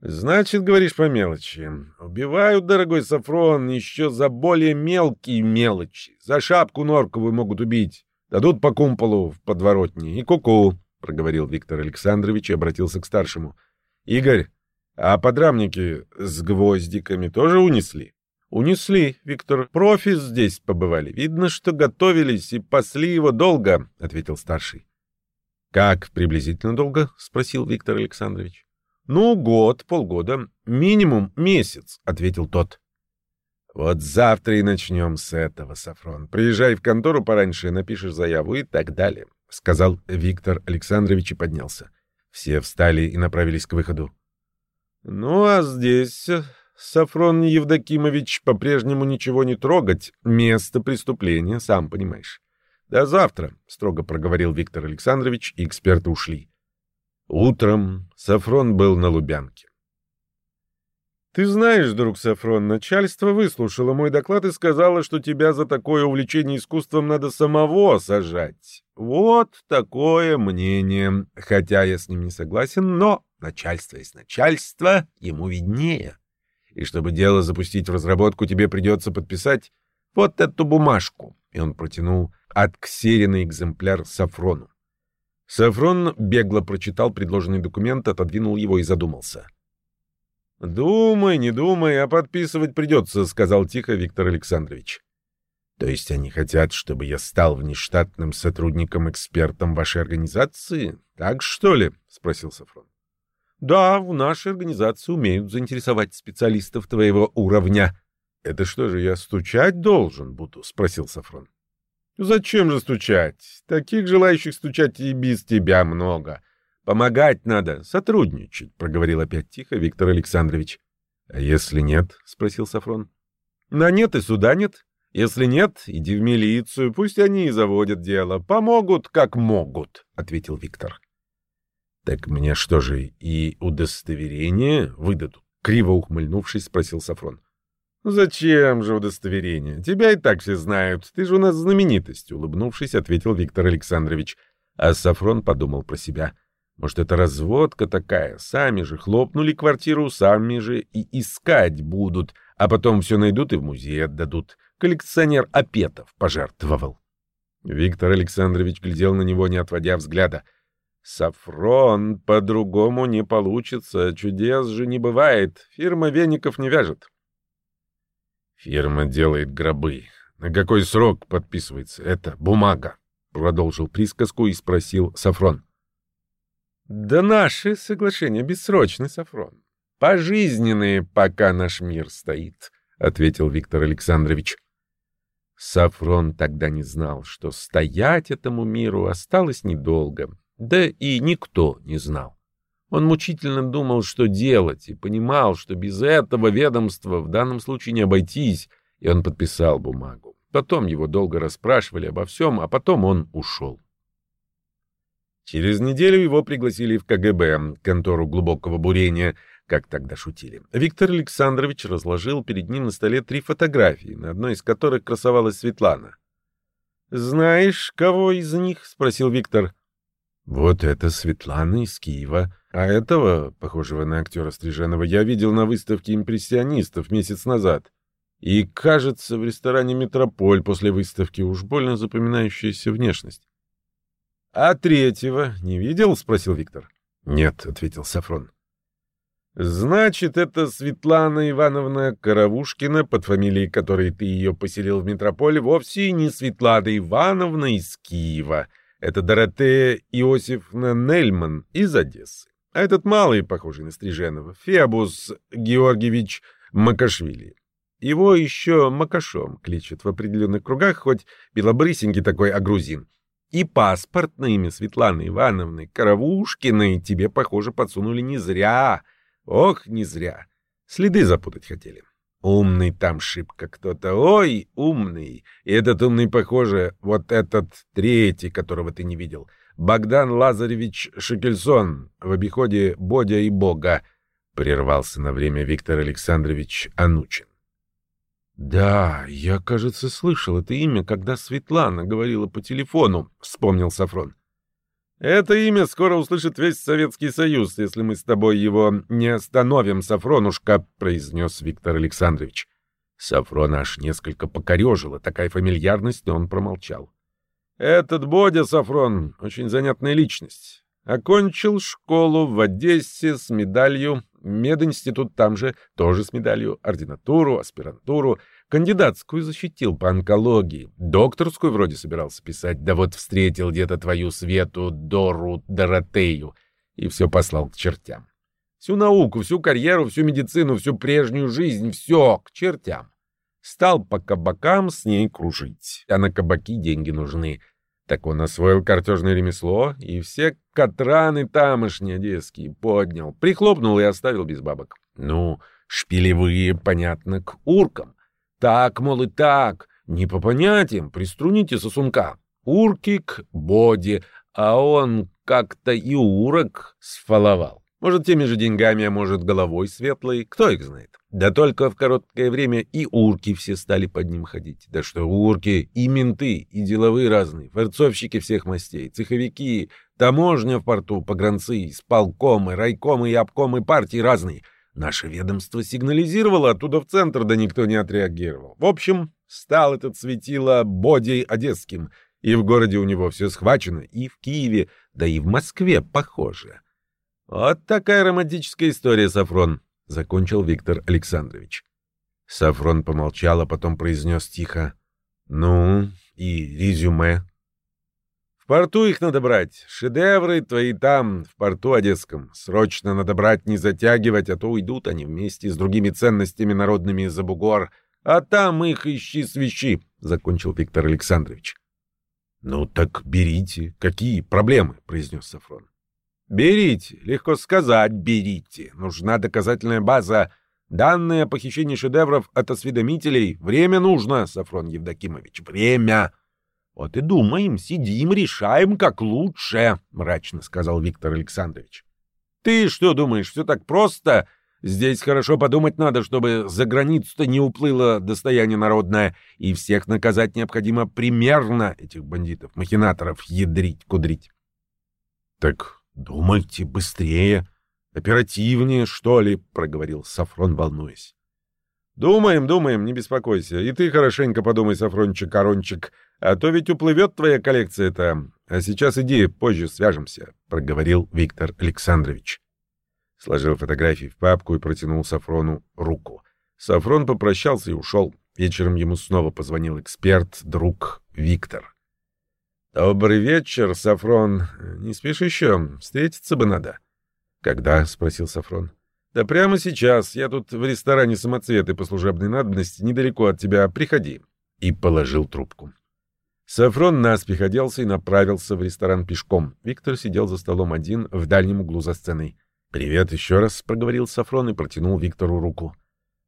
Значит, говоришь по мелочи. Убивают, дорогой Сафрон, еще за более мелкие мелочи. За шапку норковую могут убить. Дадут по кумполу в подворотне и куку, -ку, проговорил Виктор Александрович и обратился к старшему. Игорь, а подрамники с гвоздиками тоже унесли? «Унесли, Виктор. Профи здесь побывали. Видно, что готовились и пасли его долго», — ответил старший. «Как приблизительно долго?» — спросил Виктор Александрович. «Ну, год, полгода, минимум месяц», — ответил тот. «Вот завтра и начнем с этого, Сафрон. Приезжай в контору пораньше, напишешь заяву и так далее», — сказал Виктор Александрович и поднялся. Все встали и направились к выходу. «Ну, а здесь Сафрон Евдокимович, по-прежнему ничего не трогать. Место преступления, сам понимаешь. До завтра, — строго проговорил Виктор Александрович, и эксперты ушли. Утром Сафрон был на Лубянке. «Ты знаешь, друг Сафрон, начальство выслушало мой доклад и сказало, что тебя за такое увлечение искусством надо самого сажать. Вот такое мнение. Хотя я с ним не согласен, но начальство есть начальство, ему виднее». И чтобы дело запустить в разработку, тебе придется подписать вот эту бумажку. И он протянул отксеренный экземпляр Сафрону. Сафрон бегло прочитал предложенный документ, отодвинул его и задумался. «Думай, не думай, а подписывать придется», — сказал тихо Виктор Александрович. «То есть они хотят, чтобы я стал внештатным сотрудником-экспертом вашей организации? Так что ли?» — спросил Сафрон. Да, в нашей организации умеют заинтересовать специалистов твоего уровня. Это что же, я стучать должен буду? Спросил Сафрон. Зачем же стучать? Таких желающих стучать и без тебя много. Помогать надо, сотрудничать, проговорил опять тихо Виктор Александрович. А если нет? Спросил Сафрон. На нет и суда нет. Если нет, иди в милицию, пусть они и заводят дело. Помогут, как могут, ответил Виктор. Так мне что же, и удостоверение выдадут? Криво ухмыльнувшись, спросил Сафрон. «Зачем же удостоверение? Тебя и так все знают. Ты же у нас знаменитость», — улыбнувшись, ответил Виктор Александрович. А Сафрон подумал про себя. «Может, это разводка такая? Сами же хлопнули квартиру, сами же и искать будут, а потом все найдут и в музей отдадут. Коллекционер Апетов пожертвовал». Виктор Александрович глядел на него, не отводя взгляда. — Сафрон, по-другому не получится, чудес же не бывает, фирма веников не вяжет. Фирма делает гробы. На какой срок подписывается эта бумага? Продолжил присказку и спросил Сафрон. Да наши соглашения бессрочны, Сафрон. Пожизненные, пока наш мир стоит, — ответил Виктор Александрович. Сафрон тогда не знал, что стоять этому миру осталось недолго, да и никто не знал. Он мучительно думал, что делать, и понимал, что без этого ведомства в данном случае не обойтись, и он подписал бумагу. Потом его долго расспрашивали обо всем, а потом он ушел. Через неделю его пригласили в КГБ, контору глубокого бурения, как тогда шутили. Виктор Александрович разложил перед ним на столе три фотографии, на одной из которых красовалась Светлана. «Знаешь, кого из них?» — спросил Виктор. «Вот это Светлана из Киева. А этого, похожего на актера Стриженова, я видел на выставке импрессионистов месяц назад. И, кажется, в ресторане «Метрополь» после выставки уж больно запоминающаяся внешность. «А третьего не видел?» — спросил Виктор. «Нет», — ответил Сафрон. «Значит, это Светлана Ивановна Каравушкина, под фамилией которой ты ее поселил в метрополе, вовсе не Светлана Ивановна из Киева. Это Доротея Иосифовна Нельман из Одессы. А этот малый, похожий на Стриженова, Феобус Георгиевич Макашвили. Его еще Макашом кличут в определенных кругах, хоть белобрысенький такой, а грузин. И паспорт на имя Светланы Ивановны Каравушкиной тебе, похоже, подсунули не зря. Ох, не зря. Следы запутать хотели. Умный там шибко кто-то. Ой, умный. И этот умный, похоже, вот этот третий, которого ты не видел. Богдан Лазаревич Шекельсон в обиходе Бодя и Бога. Прервался на время Виктор Александрович Анучин. «Да, я, кажется, слышал это имя, когда Светлана говорила по телефону», — вспомнил Сафрон. «Это имя скоро услышит весь Советский Союз, если мы с тобой его не остановим, Сафронушка», — произнес Виктор Александрович. Сафрон аж несколько покорежила такая фамильярность, но он промолчал. «Этот Бодя Сафрон — очень занятная личность. Окончил школу в Одессе с медалью мединститут там же, тоже с медалью, ординатуру, аспирантуру, кандидатскую защитил по онкологии, докторскую вроде собирался писать, да вот встретил где-то твою Свету Дору Доротею и все послал к чертям. Всю науку, всю карьеру, всю медицину, всю прежнюю жизнь, все к чертям. Стал по кабакам с ней кружить, а на кабаки деньги нужны — так он освоил картежное ремесло и все катраны тамошние одесские поднял, прихлопнул и оставил без бабок. Ну, шпилевые, понятно, к уркам. Так, мол, и так, не по понятиям, приструните сосунка. Урки к боди, а он как-то и урок сфаловал. Может, теми же деньгами, а может, головой светлой, кто их знает. Да только в короткое время и урки все стали под ним ходить. Да что урки, и менты, и деловые разные, форцовщики всех мастей, цеховики, таможня в порту, погранцы, исполкомы, райкомы и обкомы партии разные. Наше ведомство сигнализировало оттуда в центр, да никто не отреагировал. В общем, стал этот светило бодей одесским, и в городе у него все схвачено, и в Киеве, да и в Москве похоже. Вот такая романтическая история, Сафрон. — закончил Виктор Александрович. Сафрон помолчал, а потом произнес тихо. «Ну, и резюме?» «В порту их надо брать. Шедевры твои там, в порту одесском. Срочно надо брать, не затягивать, а то уйдут они вместе с другими ценностями народными за бугор. А там их ищи свищи», — закончил Виктор Александрович. «Ну так берите. Какие проблемы?» — произнес Сафрон. Берите, легко сказать, берите. Нужна доказательная база. Данные о похищении шедевров от осведомителей. Время нужно, Сафрон Евдокимович, время. Вот и думаем, сидим, решаем, как лучше, мрачно сказал Виктор Александрович. Ты что думаешь, все так просто? Здесь хорошо подумать надо, чтобы за границу-то не уплыло достояние народное, и всех наказать необходимо примерно, этих бандитов-махинаторов, ядрить, кудрить. — Так «Думайте быстрее, оперативнее, что ли», — проговорил Сафрон, волнуясь. «Думаем, думаем, не беспокойся. И ты хорошенько подумай, Сафрончик-корончик, а то ведь уплывет твоя коллекция-то. А сейчас иди, позже свяжемся», — проговорил Виктор Александрович. Сложил фотографии в папку и протянул Сафрону руку. Сафрон попрощался и ушел. Вечером ему снова позвонил эксперт, друг Виктор. «Добрый вечер, Сафрон. Не спишь еще? Встретиться бы надо». «Когда?» — спросил Сафрон. «Да прямо сейчас. Я тут в ресторане «Самоцветы» по служебной надобности, недалеко от тебя. Приходи». И положил трубку. Сафрон наспех оделся и направился в ресторан пешком. Виктор сидел за столом один в дальнем углу за сценой. «Привет еще раз», — проговорил Сафрон и протянул Виктору руку.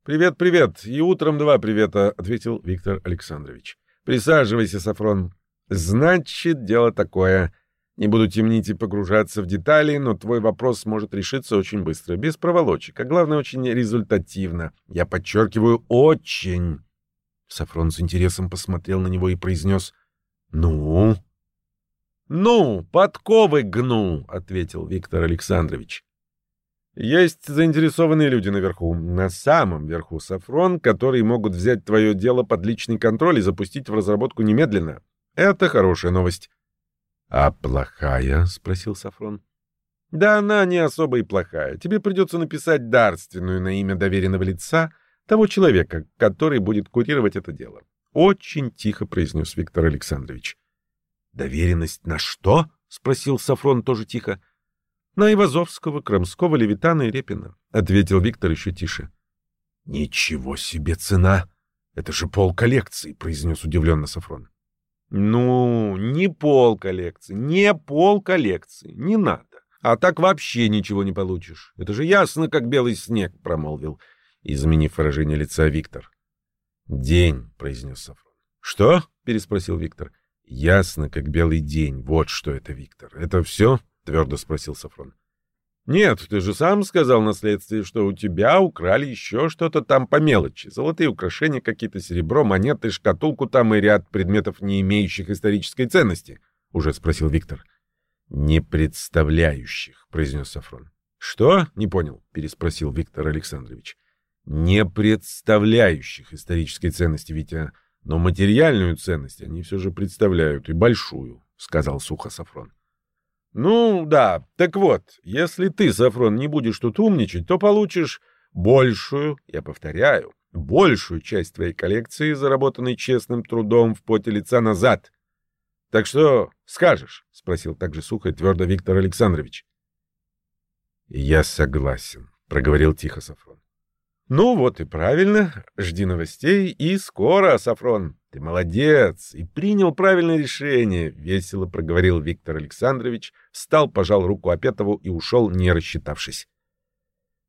«Привет, привет. И утром два привета», — ответил Виктор Александрович. «Присаживайся, Сафрон. Значит, дело такое. Не буду темнить и погружаться в детали, но твой вопрос может решиться очень быстро, без проволочек, а главное, очень результативно. Я подчеркиваю, очень. Сафрон с интересом посмотрел на него и произнес «Ну?» «Ну, подковы гну», — ответил Виктор Александрович. Есть заинтересованные люди наверху, на самом верху, Сафрон, которые могут взять твое дело под личный контроль и запустить в разработку немедленно. Это хорошая новость. — А плохая? — спросил Сафрон. — Да она не особо и плохая. Тебе придется написать дарственную на имя доверенного лица того человека, который будет курировать это дело. Очень тихо произнес Виктор Александрович. — Доверенность на что? — спросил Сафрон тоже тихо. — На Ивазовского, Крымского, Левитана и Репина, — ответил Виктор еще тише. — Ничего себе цена! Это же пол коллекции, — произнес удивленно Сафрон. Ну, не пол коллекции, не пол коллекции, не надо. А так вообще ничего не получишь. Это же ясно, как белый снег, промолвил, изменив выражение лица Виктор. День, произнес Сафрон. Что? переспросил Виктор. Ясно, как белый день. Вот что это, Виктор. Это все? твердо спросил Сафрон. «Нет, ты же сам сказал на следствии, что у тебя украли еще что-то там по мелочи. Золотые украшения, какие-то серебро, монеты, шкатулку там и ряд предметов, не имеющих исторической ценности», — уже спросил Виктор. «Не представляющих», — произнес Сафрон. «Что?» — не понял, — переспросил Виктор Александрович. «Не представляющих исторической ценности, Витя, но материальную ценность они все же представляют, и большую», — сказал сухо Сафрон. Ну, да. Так вот, если ты, Сафрон, не будешь тут умничать, то получишь большую, я повторяю, большую часть твоей коллекции, заработанной честным трудом в поте лица назад. Так что скажешь? — спросил также сухо и твердо Виктор Александрович. — Я согласен, — проговорил тихо Сафрон. Ну вот и правильно. Жди новостей и скоро, Сафрон. Ты молодец и принял правильное решение, весело проговорил Виктор Александрович, встал, пожал руку Опетову и ушел, не рассчитавшись.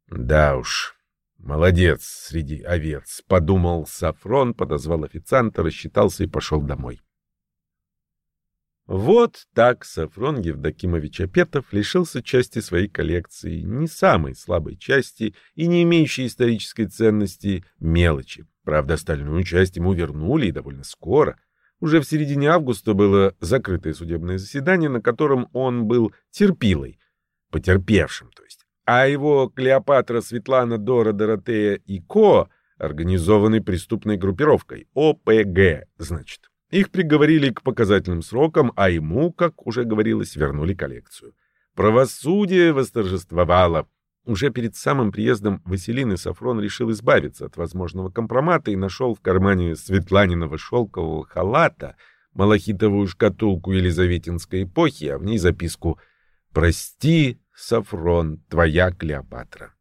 Да уж, молодец среди овец, подумал Сафрон, подозвал официанта, рассчитался и пошел домой. Вот так Сафрон Евдокимович Апетов лишился части своей коллекции, не самой слабой части и не имеющей исторической ценности мелочи. Правда, остальную часть ему вернули и довольно скоро. Уже в середине августа было закрытое судебное заседание, на котором он был терпилой, потерпевшим, то есть. А его Клеопатра, Светлана, Дора, Доротея и Ко организованной преступной группировкой, ОПГ, значит. Их приговорили к показательным срокам, а ему, как уже говорилось, вернули коллекцию. Правосудие восторжествовало. Уже перед самым приездом Василины Сафрон решил избавиться от возможного компромата и нашел в кармане Светланиного шелкового халата малахитовую шкатулку Елизаветинской эпохи, а в ней записку «Прости, Сафрон, твоя Клеопатра».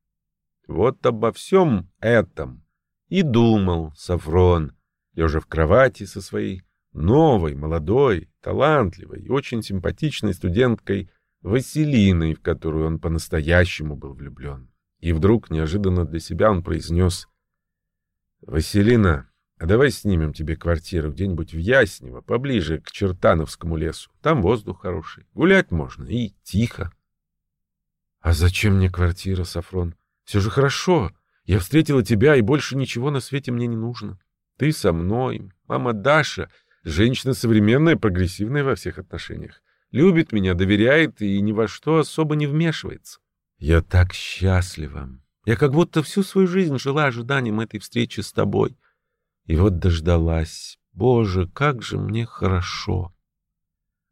Вот обо всем этом и думал Сафрон, лежа в кровати со своей новой, молодой, талантливой и очень симпатичной студенткой Василиной, в которую он по-настоящему был влюблен. И вдруг, неожиданно для себя, он произнес «Василина, а давай снимем тебе квартиру где-нибудь в Яснево, поближе к Чертановскому лесу. Там воздух хороший, гулять можно и тихо». «А зачем мне квартира, Сафрон? Все же хорошо. Я встретила тебя, и больше ничего на свете мне не нужно. Ты со мной, мама Даша...» Женщина современная, прогрессивная во всех отношениях. Любит меня, доверяет и ни во что особо не вмешивается. Я так счастлива. Я как будто всю свою жизнь жила ожиданием этой встречи с тобой. И вот дождалась. Боже, как же мне хорошо.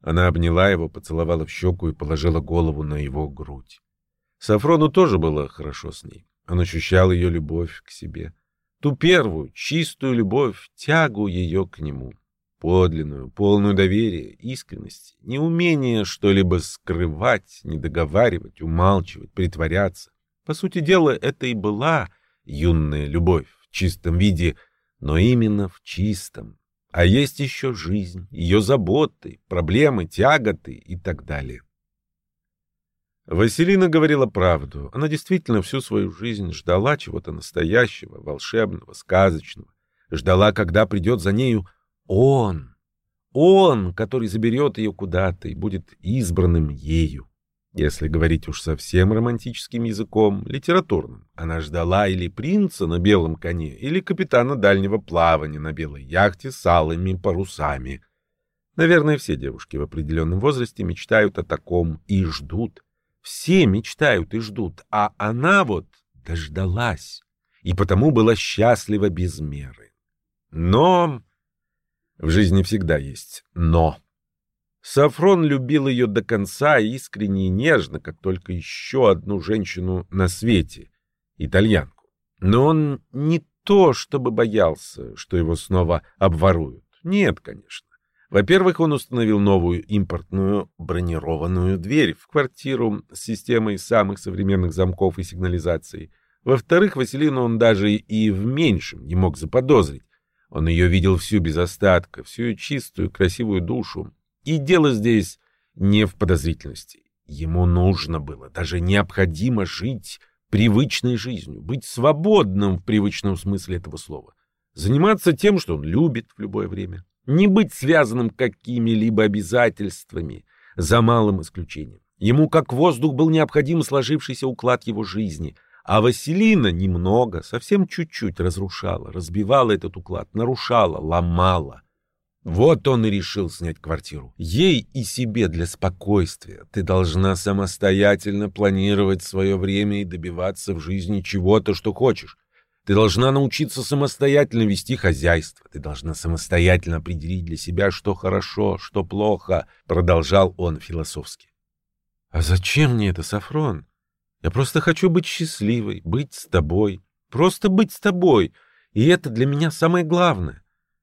Она обняла его, поцеловала в щеку и положила голову на его грудь. Сафрону тоже было хорошо с ней. Он ощущал ее любовь к себе. Ту первую, чистую любовь, тягу ее к нему. Подлинную, полную доверия, искренности, неумение что-либо скрывать, не договаривать, умалчивать, притворяться. По сути дела, это и была юная любовь в чистом виде, но именно в чистом. А есть еще жизнь, ее заботы, проблемы, тяготы и так далее. Василина говорила правду. Она действительно всю свою жизнь ждала чего-то настоящего, волшебного, сказочного. Ждала, когда придет за нею он. Он, который заберет ее куда-то и будет избранным ею. Если говорить уж совсем романтическим языком, литературным, она ждала или принца на белом коне, или капитана дальнего плавания на белой яхте с алыми парусами. Наверное, все девушки в определенном возрасте мечтают о таком и ждут. Все мечтают и ждут, а она вот дождалась, и потому была счастлива без меры. Но в жизни всегда есть «но». Сафрон любил ее до конца искренне и нежно, как только еще одну женщину на свете — итальянку. Но он не то, чтобы боялся, что его снова обворуют. Нет, конечно. Во-первых, он установил новую импортную бронированную дверь в квартиру с системой самых современных замков и сигнализации. Во-вторых, Василину он даже и в меньшем не мог заподозрить. Он ее видел всю без остатка, всю чистую, красивую душу. И дело здесь не в подозрительности. Ему нужно было, даже необходимо жить привычной жизнью, быть свободным в привычном смысле этого слова, заниматься тем, что он любит в любое время не быть связанным какими-либо обязательствами, за малым исключением. Ему как воздух был необходим сложившийся уклад его жизни, а Василина немного, совсем чуть-чуть разрушала, разбивала этот уклад, нарушала, ломала. Вот он и решил снять квартиру. Ей и себе для спокойствия. Ты должна самостоятельно планировать свое время и добиваться в жизни чего-то, что хочешь. Ты должна научиться самостоятельно вести хозяйство. Ты должна самостоятельно определить для себя, что хорошо, что плохо, продолжал он философски. А зачем мне это, Сафрон? Я просто хочу быть счастливой, быть с тобой, просто быть с тобой. И это для меня самое главное.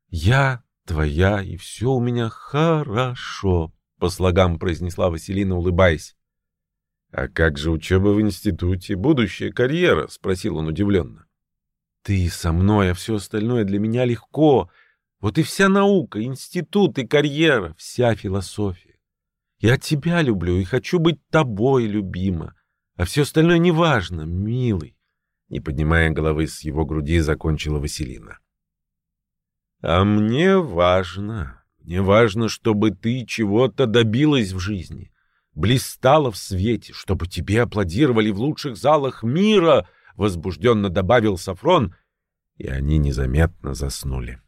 Я твоя, и все у меня хорошо, по слогам произнесла Василина, улыбаясь. А как же учеба в институте, будущая карьера, спросил он удивленно. Ты со мной, а все остальное для меня легко. Вот и вся наука, институт и карьера, вся философия. Я тебя люблю и хочу быть тобой, любима. А все остальное неважно, милый. Не поднимая головы с его груди, закончила Василина. А мне важно. Мне важно, чтобы ты чего-то добилась в жизни. Блистала в свете, чтобы тебе аплодировали в лучших залах мира — возбужденно добавил Сафрон, и они незаметно заснули.